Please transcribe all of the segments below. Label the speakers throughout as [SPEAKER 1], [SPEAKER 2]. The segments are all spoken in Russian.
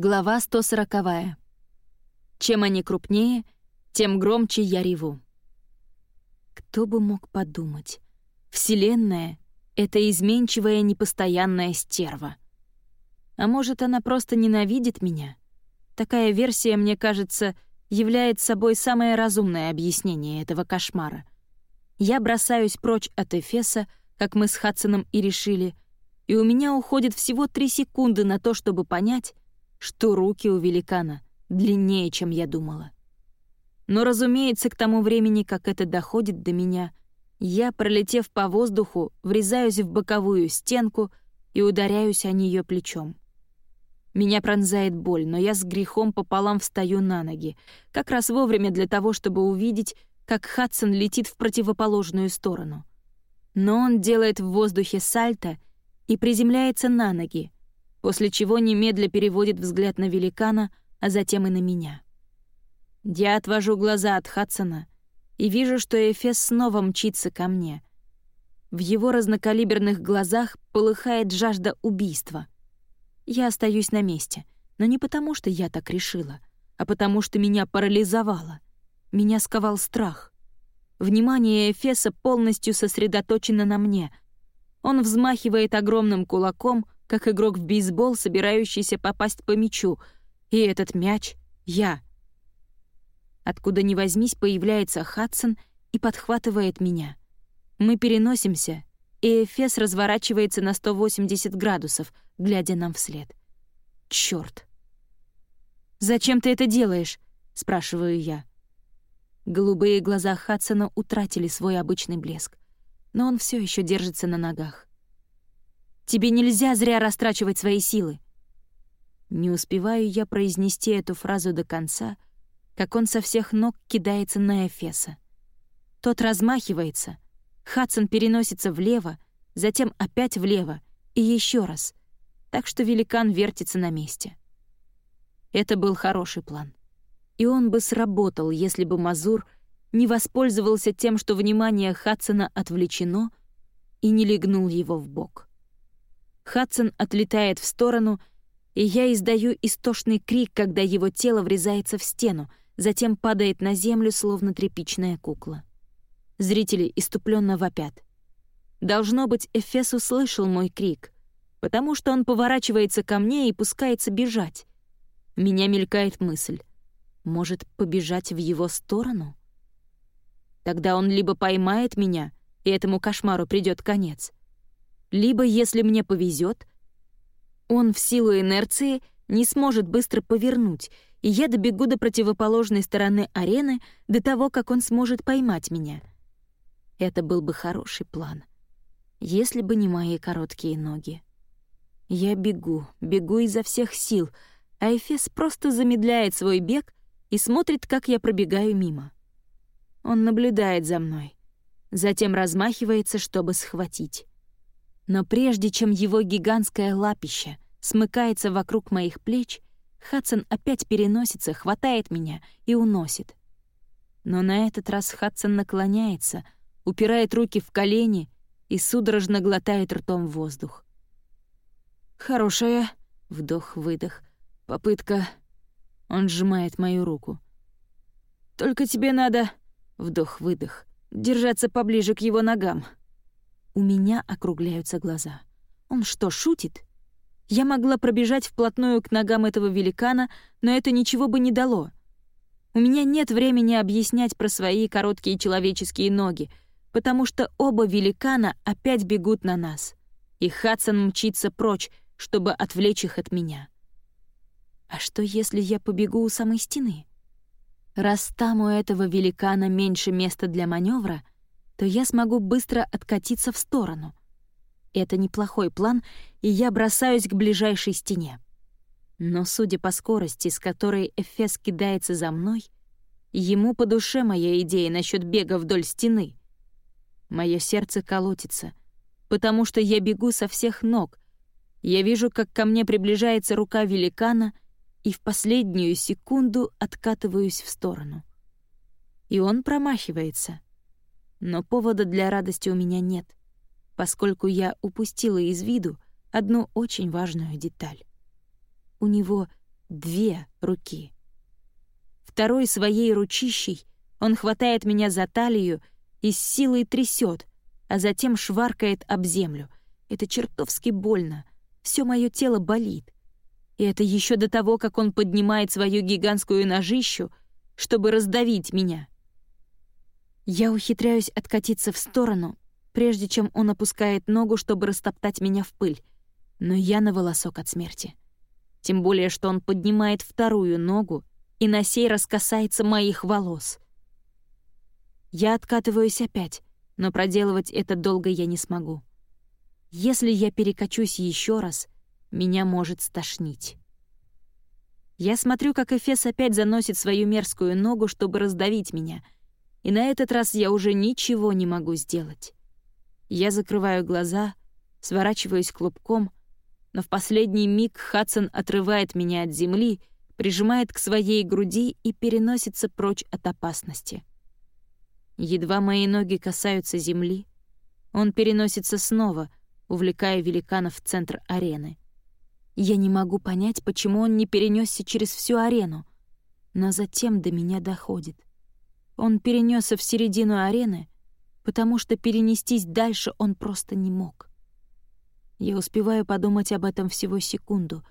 [SPEAKER 1] Глава 140. Чем они крупнее, тем громче я реву. Кто бы мог подумать? Вселенная — это изменчивая непостоянная стерва. А может, она просто ненавидит меня? Такая версия, мне кажется, является собой самое разумное объяснение этого кошмара. Я бросаюсь прочь от Эфеса, как мы с Хадсоном и решили, и у меня уходит всего три секунды на то, чтобы понять, что руки у великана длиннее, чем я думала. Но, разумеется, к тому времени, как это доходит до меня, я, пролетев по воздуху, врезаюсь в боковую стенку и ударяюсь о нее плечом. Меня пронзает боль, но я с грехом пополам встаю на ноги, как раз вовремя для того, чтобы увидеть, как Хадсон летит в противоположную сторону. Но он делает в воздухе сальто и приземляется на ноги, после чего немедля переводит взгляд на великана, а затем и на меня. Я отвожу глаза от Хадсона и вижу, что Эфес снова мчится ко мне. В его разнокалиберных глазах полыхает жажда убийства. Я остаюсь на месте, но не потому, что я так решила, а потому, что меня парализовало. Меня сковал страх. Внимание Эфеса полностью сосредоточено на мне. Он взмахивает огромным кулаком — как игрок в бейсбол, собирающийся попасть по мячу, и этот мяч — я. Откуда ни возьмись, появляется Хадсон и подхватывает меня. Мы переносимся, и Эфес разворачивается на 180 градусов, глядя нам вслед. Чёрт! «Зачем ты это делаешь?» — спрашиваю я. Голубые глаза Хадсона утратили свой обычный блеск, но он все еще держится на ногах. Тебе нельзя зря растрачивать свои силы». Не успеваю я произнести эту фразу до конца, как он со всех ног кидается на Эфеса. Тот размахивается, Хадсон переносится влево, затем опять влево и еще раз, так что великан вертится на месте. Это был хороший план. И он бы сработал, если бы Мазур не воспользовался тем, что внимание Хадсона отвлечено, и не легнул его в бок. Хадсон отлетает в сторону, и я издаю истошный крик, когда его тело врезается в стену, затем падает на землю, словно тряпичная кукла. Зрители иступленно вопят. Должно быть, Эфес услышал мой крик, потому что он поворачивается ко мне и пускается бежать. Меня мелькает мысль. Может, побежать в его сторону? Тогда он либо поймает меня, и этому кошмару придет конец, либо, если мне повезет, он в силу инерции не сможет быстро повернуть, и я добегу до противоположной стороны арены до того, как он сможет поймать меня. Это был бы хороший план, если бы не мои короткие ноги. Я бегу, бегу изо всех сил, а Эфес просто замедляет свой бег и смотрит, как я пробегаю мимо. Он наблюдает за мной, затем размахивается, чтобы схватить. Но прежде чем его гигантское лапище смыкается вокруг моих плеч, Хадсон опять переносится, хватает меня и уносит. Но на этот раз Хадсон наклоняется, упирает руки в колени и судорожно глотает ртом воздух. «Хорошая», — вдох-выдох, попытка. Он сжимает мою руку. «Только тебе надо...» — вдох-выдох, держаться поближе к его ногам. У меня округляются глаза. Он что, шутит? Я могла пробежать вплотную к ногам этого великана, но это ничего бы не дало. У меня нет времени объяснять про свои короткие человеческие ноги, потому что оба великана опять бегут на нас. И Хадсон мчится прочь, чтобы отвлечь их от меня. А что, если я побегу у самой стены? Раз там у этого великана меньше места для маневра — то я смогу быстро откатиться в сторону. Это неплохой план, и я бросаюсь к ближайшей стене. Но, судя по скорости, с которой Эфес кидается за мной, ему по душе моя идея насчет бега вдоль стены. Мое сердце колотится, потому что я бегу со всех ног. Я вижу, как ко мне приближается рука великана, и в последнюю секунду откатываюсь в сторону. И он промахивается — но повода для радости у меня нет, поскольку я упустила из виду одну очень важную деталь. У него две руки. Второй своей ручищей он хватает меня за талию и с силой трясет, а затем шваркает об землю. Это чертовски больно. Все мое тело болит. И это еще до того, как он поднимает свою гигантскую ножищу, чтобы раздавить меня. Я ухитряюсь откатиться в сторону, прежде чем он опускает ногу, чтобы растоптать меня в пыль, но я на волосок от смерти. Тем более, что он поднимает вторую ногу и на сей раз касается моих волос. Я откатываюсь опять, но проделывать это долго я не смогу. Если я перекачусь еще раз, меня может стошнить. Я смотрю, как Эфес опять заносит свою мерзкую ногу, чтобы раздавить меня, и на этот раз я уже ничего не могу сделать. Я закрываю глаза, сворачиваюсь клубком, но в последний миг Хадсон отрывает меня от земли, прижимает к своей груди и переносится прочь от опасности. Едва мои ноги касаются земли, он переносится снова, увлекая великана в центр арены. Я не могу понять, почему он не перенесся через всю арену, но затем до меня доходит. Он перенесся в середину арены, потому что перенестись дальше он просто не мог. Я успеваю подумать об этом всего секунду,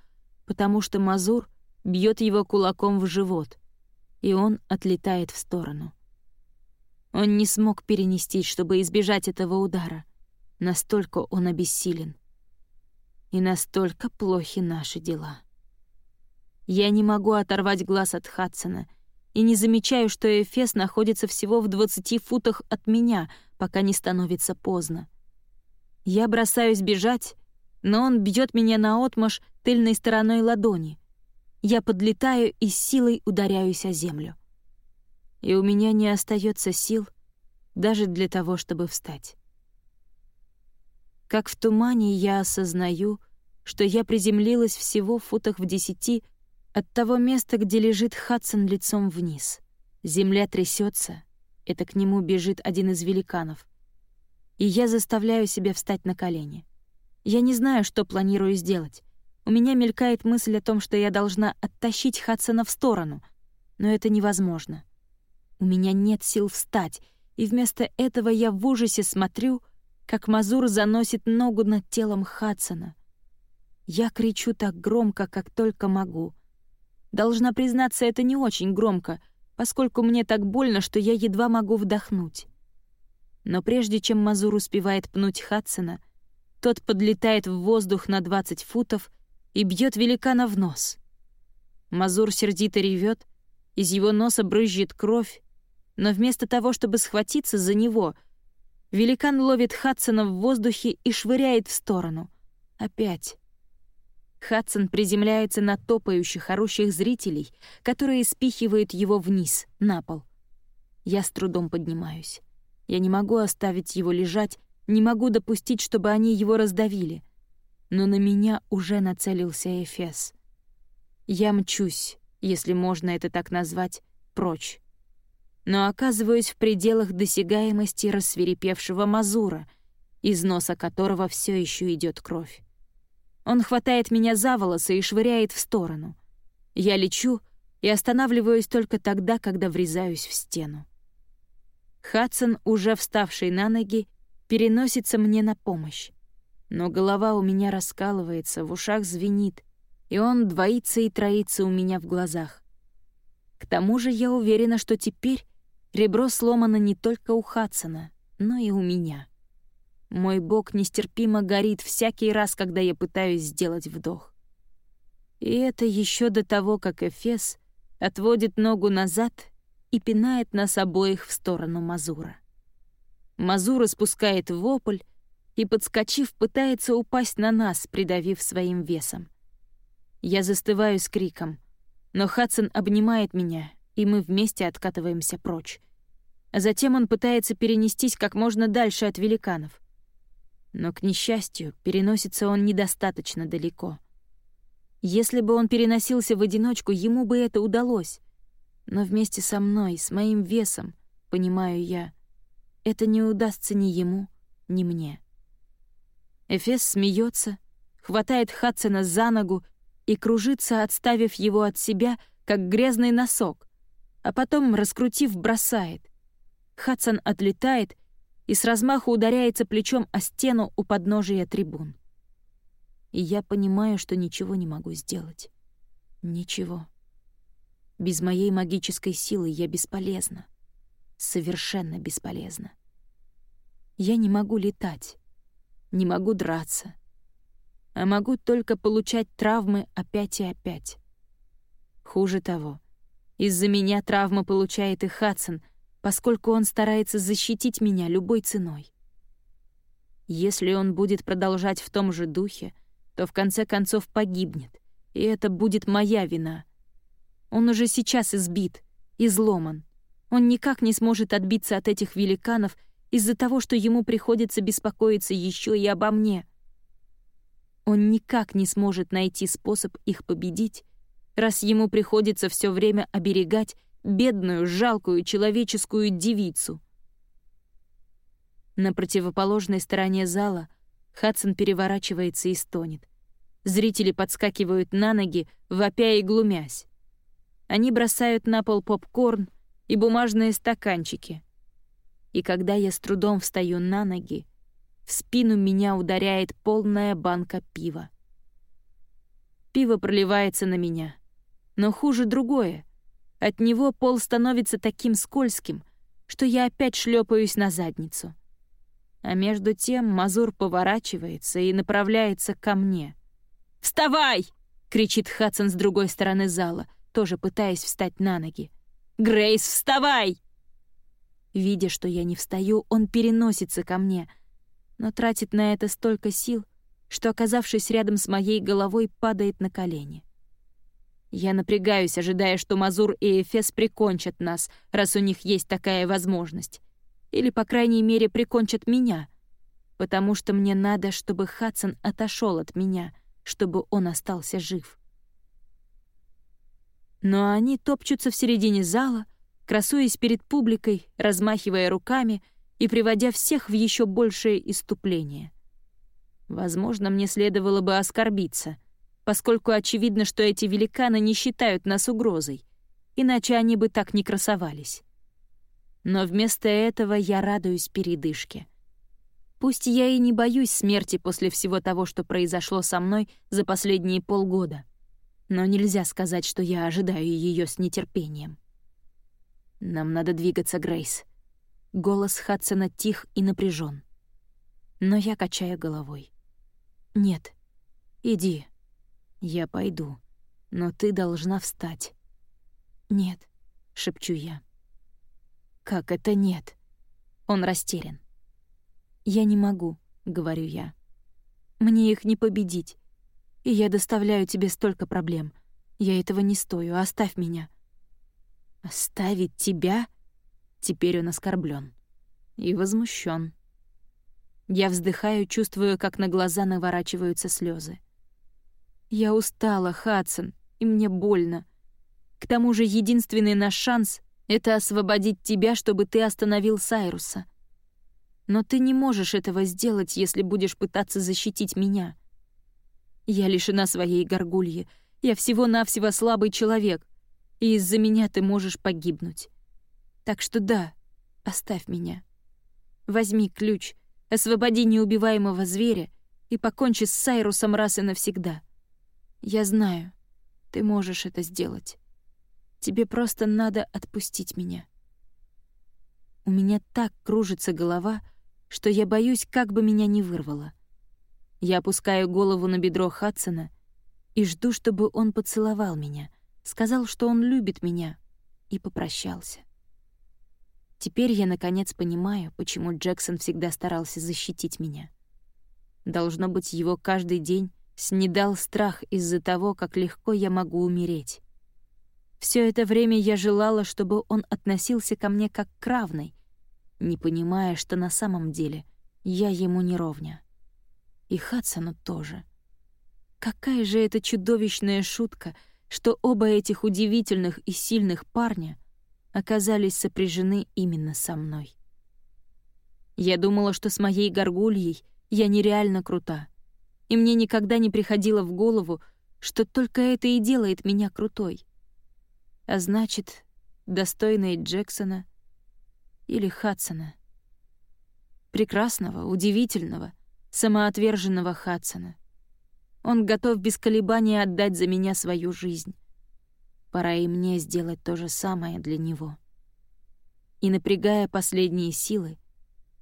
[SPEAKER 1] потому что Мазур бьет его кулаком в живот, и он отлетает в сторону. Он не смог перенестись, чтобы избежать этого удара. Настолько он обессилен. И настолько плохи наши дела. Я не могу оторвать глаз от Хадсона и не замечаю, что Эфес находится всего в 20 футах от меня, пока не становится поздно. Я бросаюсь бежать, но он бьет меня наотмашь тыльной стороной ладони. Я подлетаю и силой ударяюсь о землю. И у меня не остается сил даже для того, чтобы встать. Как в тумане я осознаю, что я приземлилась всего в футах в десяти от того места, где лежит Хадсон лицом вниз. Земля трясется, это к нему бежит один из великанов и я заставляю себя встать на колени. Я не знаю, что планирую сделать. У меня мелькает мысль о том, что я должна оттащить Хадсона в сторону, но это невозможно. У меня нет сил встать, и вместо этого я в ужасе смотрю, как Мазур заносит ногу над телом Хадсона. Я кричу так громко, как только могу. Должна признаться, это не очень громко, поскольку мне так больно, что я едва могу вдохнуть. Но прежде чем Мазур успевает пнуть Хадсона, тот подлетает в воздух на 20 футов и бьет великана в нос. Мазур сердито ревет, из его носа брызжет кровь, но вместо того, чтобы схватиться за него, великан ловит Хадсона в воздухе и швыряет в сторону. Опять. Хадсон приземляется на топающих, орущих зрителей, которые спихивают его вниз, на пол. Я с трудом поднимаюсь. Я не могу оставить его лежать, не могу допустить, чтобы они его раздавили. Но на меня уже нацелился Эфес. Я мчусь, если можно это так назвать, прочь. Но оказываюсь в пределах досягаемости рассверепевшего Мазура, из носа которого все еще идет кровь. Он хватает меня за волосы и швыряет в сторону. Я лечу и останавливаюсь только тогда, когда врезаюсь в стену. Хадсон, уже вставший на ноги, переносится мне на помощь. Но голова у меня раскалывается, в ушах звенит, и он двоится и троится у меня в глазах. К тому же я уверена, что теперь ребро сломано не только у Хадсона, но и у меня. Мой бок нестерпимо горит всякий раз, когда я пытаюсь сделать вдох. И это еще до того, как Эфес отводит ногу назад и пинает нас обоих в сторону Мазура. Мазура спускает вопль и, подскочив, пытается упасть на нас, придавив своим весом. Я застываю с криком, но Хадсон обнимает меня, и мы вместе откатываемся прочь. Затем он пытается перенестись как можно дальше от великанов. Но, к несчастью, переносится он недостаточно далеко. Если бы он переносился в одиночку, ему бы это удалось. Но вместе со мной, с моим весом, понимаю я, это не удастся ни ему, ни мне. Эфес смеется, хватает Хадсона за ногу и кружится, отставив его от себя, как грязный носок, а потом, раскрутив, бросает. Хадсон отлетает и с размаху ударяется плечом о стену у подножия трибун. И я понимаю, что ничего не могу сделать. Ничего. Без моей магической силы я бесполезна. Совершенно бесполезна. Я не могу летать, не могу драться, а могу только получать травмы опять и опять. Хуже того, из-за меня травмы получает и Хадсон, поскольку он старается защитить меня любой ценой. Если он будет продолжать в том же духе, то в конце концов погибнет, и это будет моя вина. Он уже сейчас избит, изломан. Он никак не сможет отбиться от этих великанов из-за того, что ему приходится беспокоиться еще и обо мне. Он никак не сможет найти способ их победить, раз ему приходится все время оберегать бедную, жалкую человеческую девицу. На противоположной стороне зала Хадсон переворачивается и стонет. Зрители подскакивают на ноги, вопя и глумясь. Они бросают на пол попкорн и бумажные стаканчики. И когда я с трудом встаю на ноги, в спину меня ударяет полная банка пива. Пиво проливается на меня. Но хуже другое. От него пол становится таким скользким, что я опять шлепаюсь на задницу. А между тем Мазур поворачивается и направляется ко мне. «Вставай!» — кричит Хадсон с другой стороны зала, тоже пытаясь встать на ноги. «Грейс, вставай!» Видя, что я не встаю, он переносится ко мне, но тратит на это столько сил, что, оказавшись рядом с моей головой, падает на колени. Я напрягаюсь, ожидая, что Мазур и Эфес прикончат нас, раз у них есть такая возможность. Или, по крайней мере, прикончат меня. Потому что мне надо, чтобы Хадсон отошел от меня, чтобы он остался жив. Но они топчутся в середине зала, красуясь перед публикой, размахивая руками и приводя всех в еще большее иступление. Возможно, мне следовало бы оскорбиться, поскольку очевидно, что эти великаны не считают нас угрозой, иначе они бы так не красовались. Но вместо этого я радуюсь передышке. Пусть я и не боюсь смерти после всего того, что произошло со мной за последние полгода — но нельзя сказать, что я ожидаю ее с нетерпением. «Нам надо двигаться, Грейс». Голос Хадсона тих и напряжен. Но я качаю головой. «Нет, иди. Я пойду, но ты должна встать». «Нет», — шепчу я. «Как это нет?» Он растерян. «Я не могу», — говорю я. «Мне их не победить и я доставляю тебе столько проблем. Я этого не стою, оставь меня». «Оставить тебя?» Теперь он оскорблен и возмущен. Я вздыхаю, чувствую, как на глаза наворачиваются слезы. «Я устала, Хадсон, и мне больно. К тому же единственный наш шанс — это освободить тебя, чтобы ты остановил Сайруса. Но ты не можешь этого сделать, если будешь пытаться защитить меня. Я лишена своей горгульи. Я всего-навсего слабый человек, и из-за меня ты можешь погибнуть. Так что да, оставь меня. Возьми ключ, освободи неубиваемого зверя и покончи с Сайрусом раз и навсегда. Я знаю, ты можешь это сделать. Тебе просто надо отпустить меня. У меня так кружится голова, что я боюсь, как бы меня не вырвало. Я опускаю голову на бедро Хадсона и жду, чтобы он поцеловал меня, сказал, что он любит меня, и попрощался. Теперь я, наконец, понимаю, почему Джексон всегда старался защитить меня. Должно быть, его каждый день снедал страх из-за того, как легко я могу умереть. Все это время я желала, чтобы он относился ко мне как к равной, не понимая, что на самом деле я ему не ровня. И Хадсону тоже. Какая же это чудовищная шутка, что оба этих удивительных и сильных парня оказались сопряжены именно со мной. Я думала, что с моей горгульей я нереально крута, и мне никогда не приходило в голову, что только это и делает меня крутой. А значит, достойной Джексона или Хадсона. Прекрасного, удивительного, самоотверженного Хадсона. Он готов без колебаний отдать за меня свою жизнь. Пора и мне сделать то же самое для него. И, напрягая последние силы,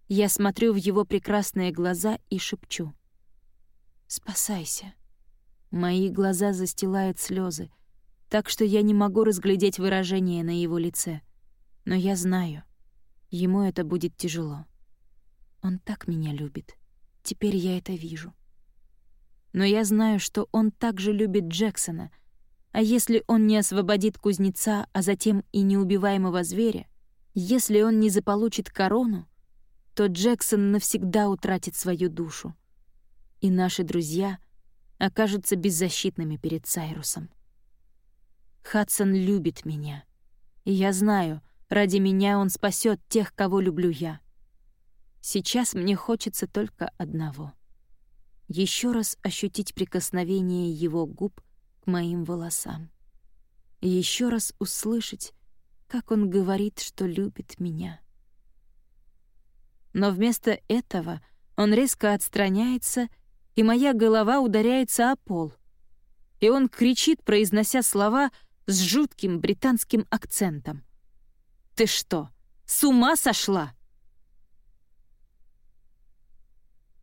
[SPEAKER 1] я смотрю в его прекрасные глаза и шепчу. «Спасайся». Мои глаза застилают слезы, так что я не могу разглядеть выражение на его лице. Но я знаю, ему это будет тяжело. Он так меня любит. Теперь я это вижу. Но я знаю, что он также любит Джексона, а если он не освободит кузнеца, а затем и неубиваемого зверя, если он не заполучит корону, то Джексон навсегда утратит свою душу. И наши друзья окажутся беззащитными перед Сайрусом. Хадсон любит меня. И я знаю, ради меня он спасет тех, кого люблю я. Сейчас мне хочется только одного — еще раз ощутить прикосновение его губ к моим волосам. Еще раз услышать, как он говорит, что любит меня. Но вместо этого он резко отстраняется, и моя голова ударяется о пол. И он кричит, произнося слова с жутким британским акцентом. «Ты что, с ума сошла?»